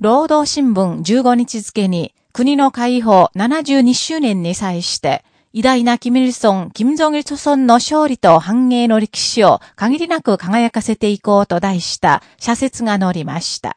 労働新聞15日付に国の解放72周年に際して、偉大なキム・イルソン、キム・ジョギルソソンの勝利と繁栄の歴史を限りなく輝かせていこうと題した社説が載りました。